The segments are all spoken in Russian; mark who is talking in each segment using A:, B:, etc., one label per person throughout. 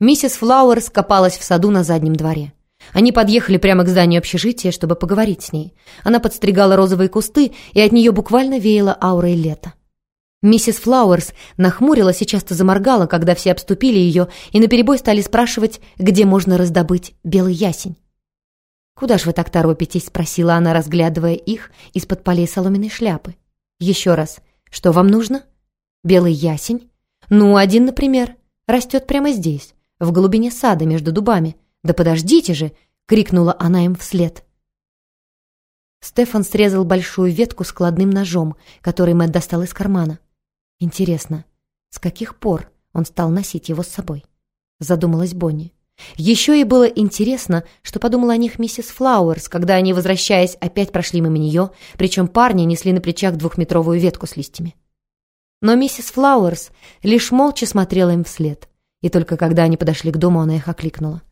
A: Миссис Флауэрс копалась в саду на заднем дворе. Они подъехали прямо к зданию общежития, чтобы поговорить с ней. Она подстригала розовые кусты, и от нее буквально веяло аурой лета. Миссис Флауэрс нахмурилась и часто заморгала, когда все обступили ее и наперебой стали спрашивать, где можно раздобыть белый ясень. «Куда ж вы так торопитесь?» — спросила она, разглядывая их из-под полей соломенной шляпы. «Еще раз. Что вам нужно? Белый ясень? Ну, один, например, растет прямо здесь, в глубине сада между дубами. Да подождите же!» — крикнула она им вслед. Стефан срезал большую ветку складным ножом, который Мэтт достал из кармана. Интересно, с каких пор он стал носить его с собой? Задумалась Бонни. Еще и было интересно, что подумала о них миссис Флауэрс, когда они, возвращаясь, опять прошли мимо нее, причем парни несли на плечах двухметровую ветку с листьями. Но миссис Флауэрс лишь молча смотрела им вслед, и только когда они подошли к дому, она их окликнула.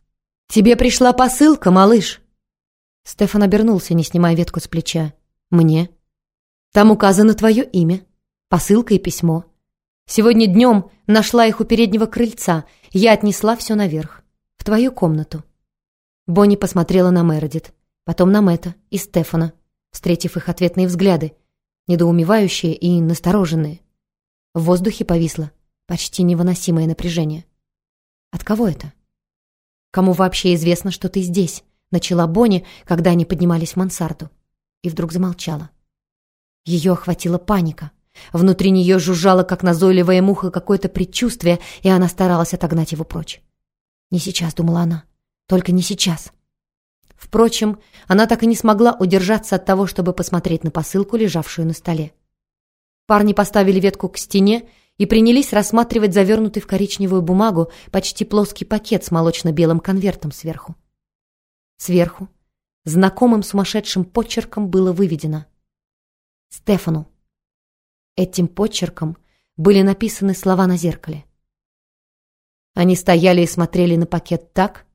A: «Тебе пришла посылка, малыш!» Стефан обернулся, не снимая ветку с плеча. «Мне?» «Там указано твое имя, посылка и письмо. Сегодня днем нашла их у переднего крыльца, я отнесла все наверх, в твою комнату». Бонни посмотрела на Мередит, потом на Мэтта и Стефана, встретив их ответные взгляды, недоумевающие и настороженные. В воздухе повисло почти невыносимое напряжение. От кого это? Кому вообще известно, что ты здесь? начала Бонни, когда они поднимались в мансарду. И вдруг замолчала. Ее охватила паника. Внутри нее жужжало, как назойливая муха, какое-то предчувствие, и она старалась отогнать его прочь. «Не сейчас», — думала она, — «только не сейчас». Впрочем, она так и не смогла удержаться от того, чтобы посмотреть на посылку, лежавшую на столе. Парни поставили ветку к стене и принялись рассматривать завернутый в коричневую бумагу почти плоский пакет с молочно-белым конвертом сверху. Сверху, знакомым сумасшедшим почерком было выведено «Стефану». Этим почерком были написаны слова на зеркале. Они стояли и смотрели на пакет так,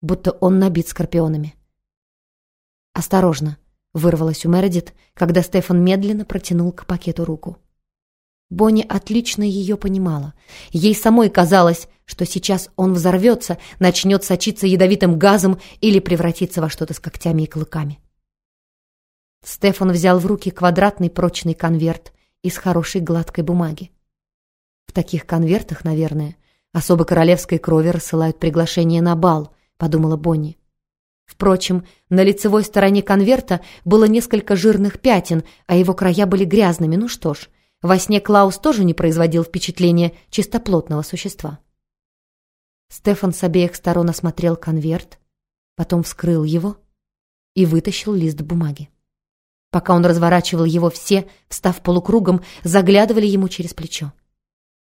A: будто он набит скорпионами. «Осторожно!» — вырвалось у Мередит, когда Стефан медленно протянул к пакету руку. Бонни отлично ее понимала. Ей самой казалось, что сейчас он взорвется, начнет сочиться ядовитым газом или превратиться во что-то с когтями и клыками. Стефан взял в руки квадратный прочный конверт из хорошей гладкой бумаги. В таких конвертах, наверное, особо королевской крови рассылают приглашение на бал, подумала Бонни. Впрочем, на лицевой стороне конверта было несколько жирных пятен, а его края были грязными. Ну что ж, во сне Клаус тоже не производил впечатления чистоплотного существа. Стефан с обеих сторон осмотрел конверт, потом вскрыл его и вытащил лист бумаги. Пока он разворачивал его, все, встав полукругом, заглядывали ему через плечо.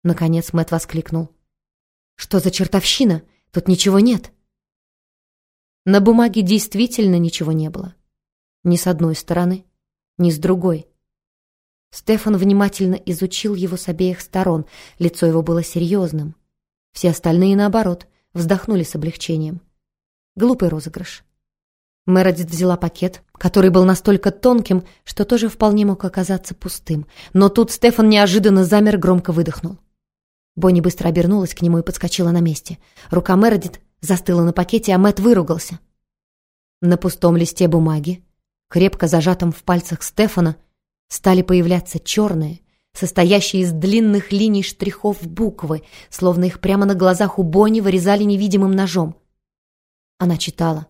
A: Наконец Мэтт воскликнул. «Что за чертовщина? Тут ничего нет!» На бумаге действительно ничего не было. Ни с одной стороны, ни с другой. Стефан внимательно изучил его с обеих сторон. Лицо его было серьезным. Все остальные, наоборот, вздохнули с облегчением. Глупый розыгрыш. Мередит взяла пакет, который был настолько тонким, что тоже вполне мог оказаться пустым. Но тут Стефан неожиданно замер, громко выдохнул. Бонни быстро обернулась к нему и подскочила на месте. Рука Мередит застыла на пакете, а Мэтт выругался. На пустом листе бумаги, крепко зажатом в пальцах Стефана, стали появляться черные, состоящие из длинных линий штрихов буквы, словно их прямо на глазах у Бонни вырезали невидимым ножом. Она читала,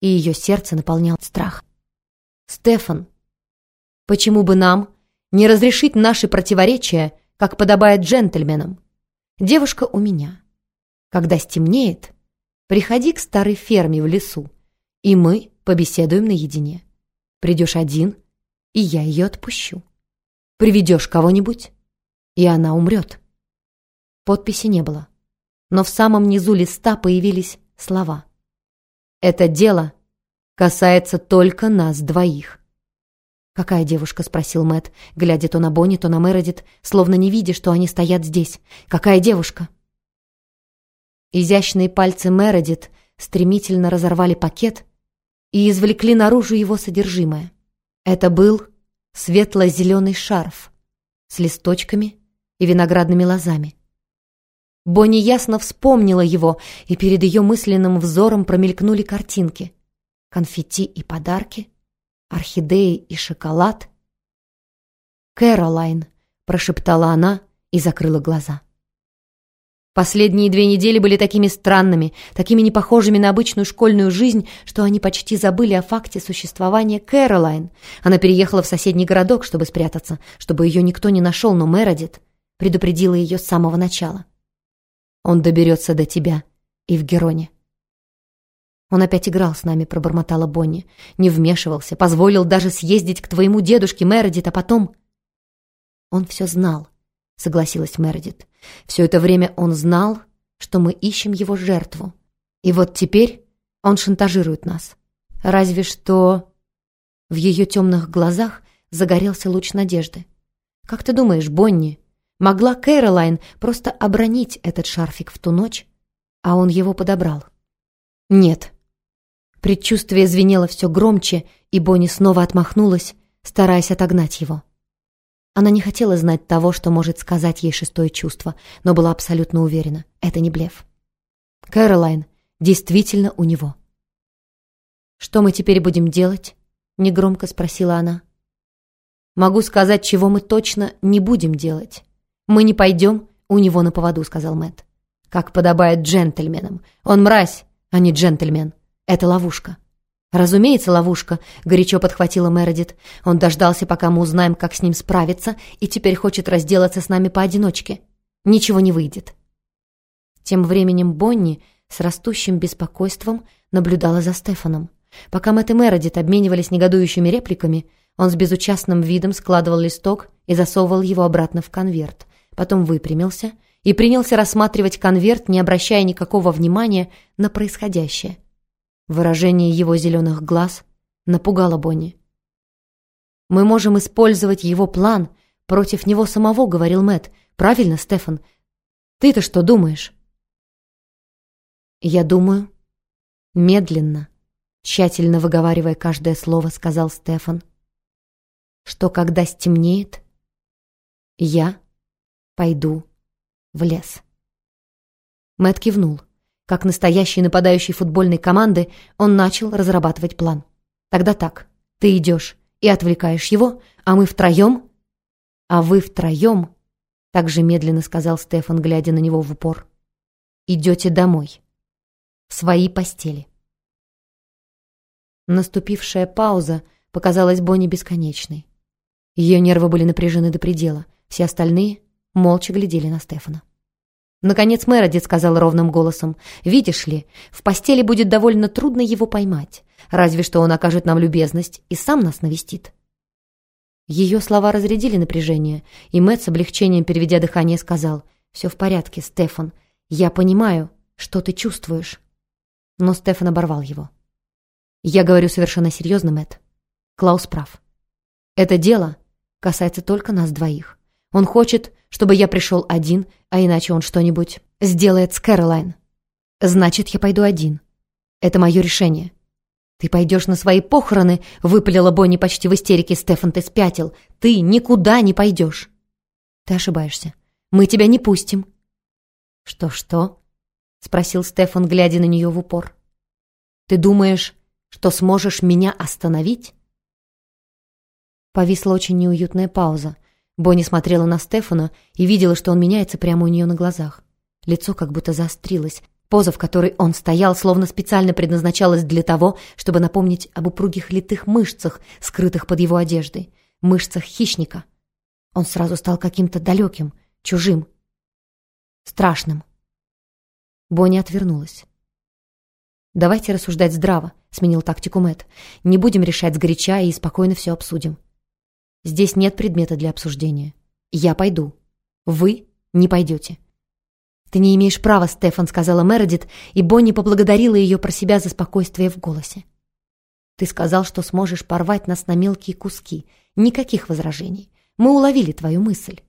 A: и ее сердце наполнял страх. «Стефан, почему бы нам не разрешить наши противоречия, как подобает джентльменам? Девушка у меня. Когда стемнеет, приходи к старой ферме в лесу, и мы побеседуем наедине. Придешь один — и я ее отпущу. Приведешь кого-нибудь, и она умрет. Подписи не было, но в самом низу листа появились слова. «Это дело касается только нас двоих». «Какая девушка?» — спросил Мэт, глядя то на Бонни, то на Мередит, словно не видя, что они стоят здесь. «Какая девушка?» Изящные пальцы Мередит стремительно разорвали пакет и извлекли наружу его содержимое. Это был светло-зеленый шарф с листочками и виноградными лозами. Бонни ясно вспомнила его, и перед ее мысленным взором промелькнули картинки. Конфетти и подарки, орхидеи и шоколад. «Кэролайн», — прошептала она и закрыла глаза. Последние две недели были такими странными, такими непохожими на обычную школьную жизнь, что они почти забыли о факте существования Кэролайн. Она переехала в соседний городок, чтобы спрятаться, чтобы ее никто не нашел, но Мередит предупредила ее с самого начала. Он доберется до тебя и в Героне. Он опять играл с нами, пробормотала Бонни. Не вмешивался, позволил даже съездить к твоему дедушке Мередит, а потом... Он все знал, согласилась Мередит. Все это время он знал, что мы ищем его жертву. И вот теперь он шантажирует нас. Разве что... В ее темных глазах загорелся луч надежды. «Как ты думаешь, Бонни, могла Кэролайн просто обронить этот шарфик в ту ночь, а он его подобрал?» «Нет». Предчувствие звенело все громче, и Бонни снова отмахнулась, стараясь отогнать его. Она не хотела знать того, что может сказать ей шестое чувство, но была абсолютно уверена — это не блеф. Кэролайн действительно у него. «Что мы теперь будем делать?» — негромко спросила она. «Могу сказать, чего мы точно не будем делать. Мы не пойдем у него на поводу», — сказал Мэтт. «Как подобает джентльменам. Он мразь, а не джентльмен. Это ловушка». «Разумеется, ловушка», — горячо подхватила Мередит. «Он дождался, пока мы узнаем, как с ним справиться, и теперь хочет разделаться с нами поодиночке. Ничего не выйдет». Тем временем Бонни с растущим беспокойством наблюдала за Стефаном. Пока Мэтт и Мередит обменивались негодующими репликами, он с безучастным видом складывал листок и засовывал его обратно в конверт. Потом выпрямился и принялся рассматривать конверт, не обращая никакого внимания на происходящее. Выражение его зеленых глаз напугало Бонни. «Мы можем использовать его план против него самого», — говорил Мэт. «Правильно, Стефан? Ты-то что думаешь?» «Я думаю...» Медленно, тщательно выговаривая каждое слово, сказал Стефан, что когда стемнеет, я пойду в лес. Мэт кивнул. Как настоящий нападающий футбольной команды, он начал разрабатывать план. Тогда так, ты идешь и отвлекаешь его, а мы втроем... А вы втроем, так же медленно сказал Стефан, глядя на него в упор, идете домой, в свои постели. Наступившая пауза показалась Бонни бесконечной. Ее нервы были напряжены до предела, все остальные молча глядели на Стефана. Наконец Мередит сказал ровным голосом, «Видишь ли, в постели будет довольно трудно его поймать, разве что он окажет нам любезность и сам нас навестит». Ее слова разрядили напряжение, и Мэтт с облегчением, переведя дыхание, сказал, «Все в порядке, Стефан, я понимаю, что ты чувствуешь». Но Стефан оборвал его. «Я говорю совершенно серьезно, Мэтт. Клаус прав. Это дело касается только нас двоих. Он хочет, чтобы я пришел один, а иначе он что-нибудь сделает с Кэролайн. Значит, я пойду один. Это мое решение. Ты пойдешь на свои похороны, выпалила Бонни почти в истерике. Стефан, ты спятил. Ты никуда не пойдешь. Ты ошибаешься. Мы тебя не пустим. Что-что? Спросил Стефан, глядя на нее в упор. Ты думаешь, что сможешь меня остановить? Повисла очень неуютная пауза. Бонни смотрела на Стефана и видела, что он меняется прямо у нее на глазах. Лицо как будто заострилось. Поза, в которой он стоял, словно специально предназначалась для того, чтобы напомнить об упругих литых мышцах, скрытых под его одеждой. Мышцах хищника. Он сразу стал каким-то далеким, чужим, страшным. Бонни отвернулась. «Давайте рассуждать здраво», — сменил тактику Мэтт. «Не будем решать сгоряча и спокойно все обсудим. Здесь нет предмета для обсуждения. Я пойду. Вы не пойдете. «Ты не имеешь права, Стефан», — сказала Мередит, и Бонни поблагодарила ее про себя за спокойствие в голосе. «Ты сказал, что сможешь порвать нас на мелкие куски. Никаких возражений. Мы уловили твою мысль.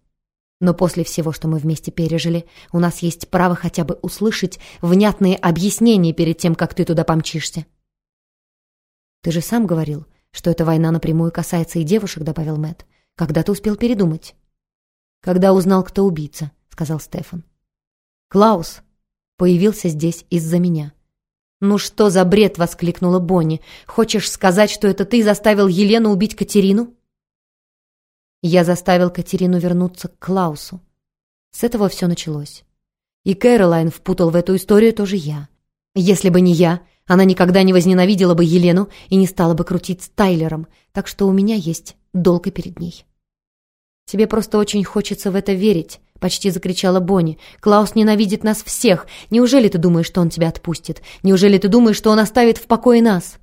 A: Но после всего, что мы вместе пережили, у нас есть право хотя бы услышать внятные объяснения перед тем, как ты туда помчишься». «Ты же сам говорил, что эта война напрямую касается и девушек», — добавил Мэт. «Когда ты успел передумать?» «Когда узнал, кто убийца», — сказал Стефан. Клаус появился здесь из-за меня. «Ну что за бред?» — воскликнула Бонни. «Хочешь сказать, что это ты заставил Елену убить Катерину?» Я заставил Катерину вернуться к Клаусу. С этого все началось. И Кэролайн впутал в эту историю тоже я. Если бы не я, она никогда не возненавидела бы Елену и не стала бы крутить с Тайлером, так что у меня есть долг перед ней. «Тебе просто очень хочется в это верить», — почти закричала Бонни. «Клаус ненавидит нас всех. Неужели ты думаешь, что он тебя отпустит? Неужели ты думаешь, что он оставит в покое нас?»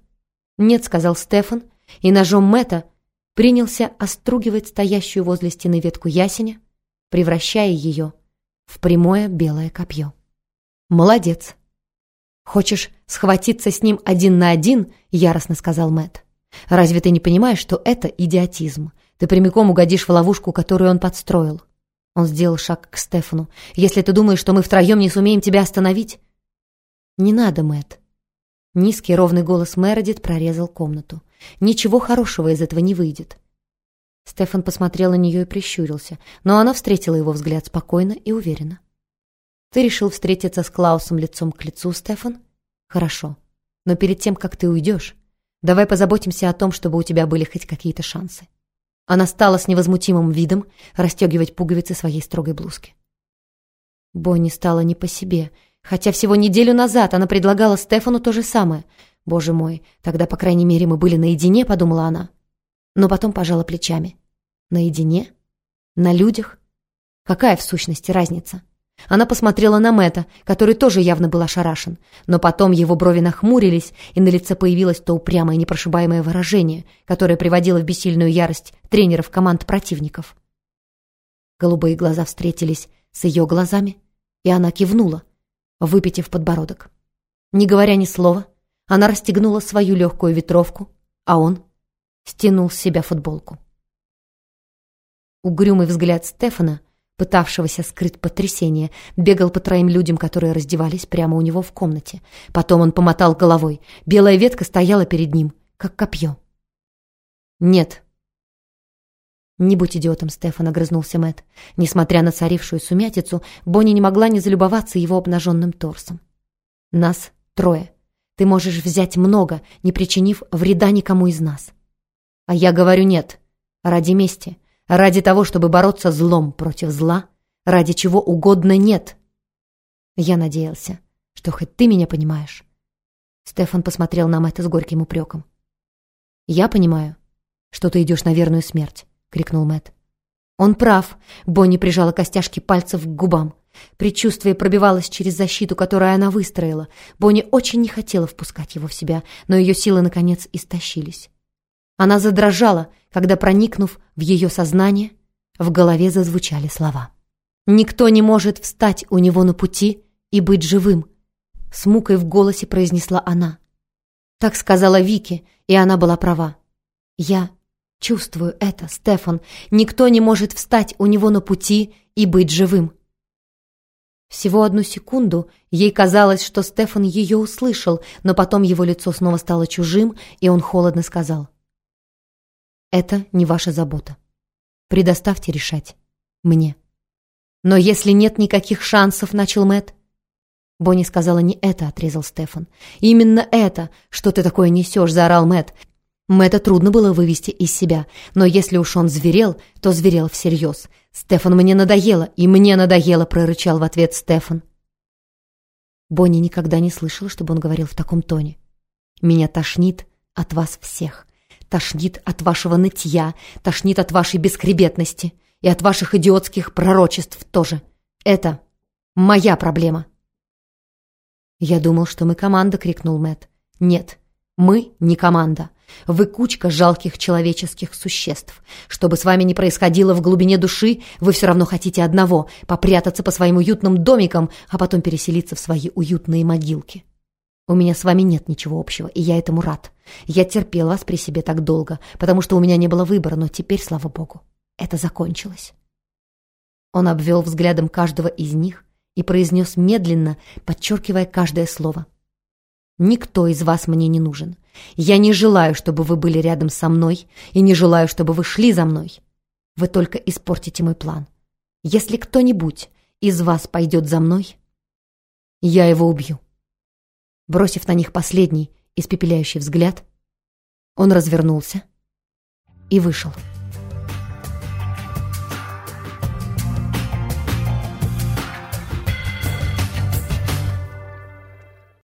A: «Нет», — сказал Стефан, и ножом Мэтта принялся остругивать стоящую возле стены ветку ясеня, превращая ее в прямое белое копье. «Молодец!» «Хочешь схватиться с ним один на один?» — яростно сказал Мэтт. «Разве ты не понимаешь, что это идиотизм? Ты прямиком угодишь в ловушку, которую он подстроил». Он сделал шаг к Стефану. «Если ты думаешь, что мы втроем не сумеем тебя остановить...» «Не надо, Мэтт». Низкий ровный голос Мередит прорезал комнату. «Ничего хорошего из этого не выйдет». Стефан посмотрел на нее и прищурился, но она встретила его взгляд спокойно и уверенно. Ты решил встретиться с Клаусом лицом к лицу, Стефан? Хорошо. Но перед тем, как ты уйдешь, давай позаботимся о том, чтобы у тебя были хоть какие-то шансы. Она стала с невозмутимым видом расстегивать пуговицы своей строгой блузки. Бонни стала не по себе, хотя всего неделю назад она предлагала Стефану то же самое. «Боже мой, тогда, по крайней мере, мы были наедине», — подумала она. Но потом пожала плечами. «Наедине? На людях? Какая в сущности разница?» Она посмотрела на Мэта, который тоже явно был ошарашен, но потом его брови нахмурились, и на лице появилось то упрямое непрошибаемое выражение, которое приводило в бессильную ярость тренеров команд противников. Голубые глаза встретились с ее глазами, и она кивнула, выпитив подбородок. Не говоря ни слова, она расстегнула свою легкую ветровку, а он стянул с себя футболку. Угрюмый взгляд Стефана — пытавшегося скрыть потрясение, бегал по троим людям, которые раздевались прямо у него в комнате. Потом он помотал головой. Белая ветка стояла перед ним, как копье. «Нет». «Не будь идиотом, Стефан», — огрызнулся Мэтт. Несмотря на царившую сумятицу, Бонни не могла не залюбоваться его обнаженным торсом. «Нас трое. Ты можешь взять много, не причинив вреда никому из нас». «А я говорю нет. Ради мести. Ради того, чтобы бороться злом против зла, ради чего угодно нет. Я надеялся, что хоть ты меня понимаешь. Стефан посмотрел на Мэтта с горьким упреком. «Я понимаю, что ты идешь на верную смерть», — крикнул Мэтт. «Он прав», — Бонни прижала костяшки пальцев к губам. Предчувствие пробивалось через защиту, которую она выстроила. Бонни очень не хотела впускать его в себя, но ее силы, наконец, истощились. Она задрожала, когда, проникнув в ее сознание, в голове зазвучали слова. «Никто не может встать у него на пути и быть живым», с мукой в голосе произнесла она. Так сказала Вики, и она была права. «Я чувствую это, Стефан. Никто не может встать у него на пути и быть живым». Всего одну секунду ей казалось, что Стефан ее услышал, но потом его лицо снова стало чужим, и он холодно сказал. Это не ваша забота. Предоставьте решать. Мне. Но если нет никаких шансов, начал Мэт. Бонни сказала не это, отрезал Стефан. Именно это, что ты такое несешь, заорал Мэт. Мэтта трудно было вывести из себя, но если уж он зверел, то зверел всерьез. «Стефан, мне надоело, и мне надоело», — прорычал в ответ Стефан. Бонни никогда не слышала, чтобы он говорил в таком тоне. «Меня тошнит от вас всех. Тошнит от вашего нытья, тошнит от вашей бесхребетности и от ваших идиотских пророчеств тоже. Это моя проблема. Я думал, что мы команда, крикнул Мэт. Нет, мы не команда. Вы кучка жалких человеческих существ. Что бы с вами ни происходило в глубине души, вы все равно хотите одного — попрятаться по своим уютным домикам, а потом переселиться в свои уютные могилки. У меня с вами нет ничего общего, и я этому рад. Я терпел вас при себе так долго, потому что у меня не было выбора, но теперь, слава богу, это закончилось». Он обвел взглядом каждого из них и произнес медленно, подчеркивая каждое слово. «Никто из вас мне не нужен. Я не желаю, чтобы вы были рядом со мной, и не желаю, чтобы вы шли за мной. Вы только испортите мой план. Если кто-нибудь из вас пойдет за мной, Я его убью. Бросив на них последний, испепеляющий взгляд, он развернулся и вышел.